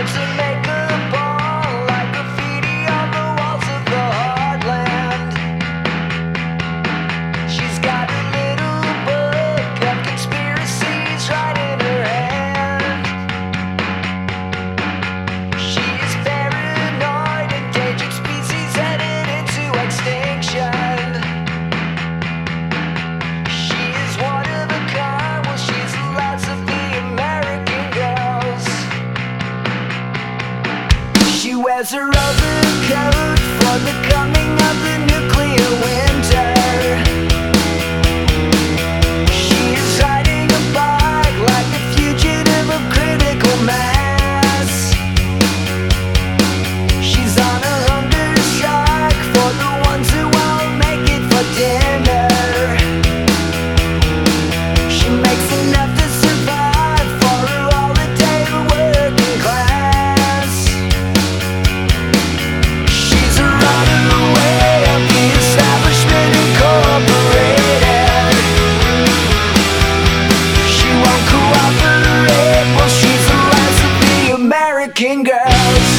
It's to me. A rubber coat for the coming of the nuclear winter. else.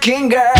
King girl